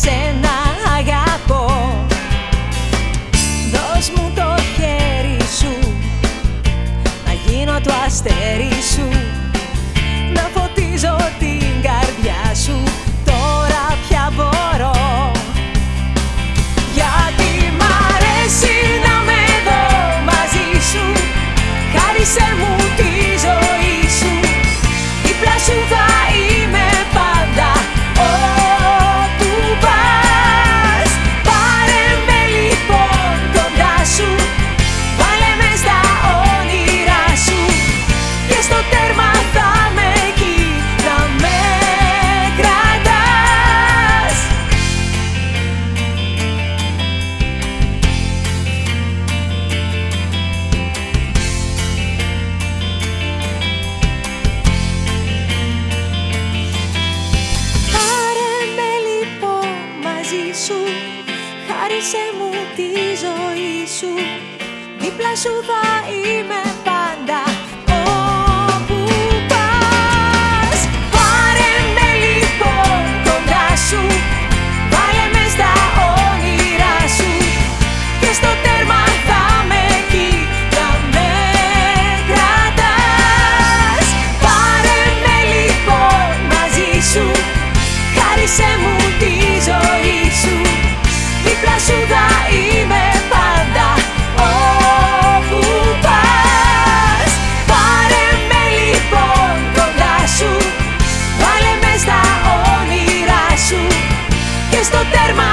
σένα αγαπώ. Δώσ' μου το χέρι σου Να γίνω το αστέρι σου. Σε μου τη ζωή σου, δίπλα σου θα είμαι. questo termine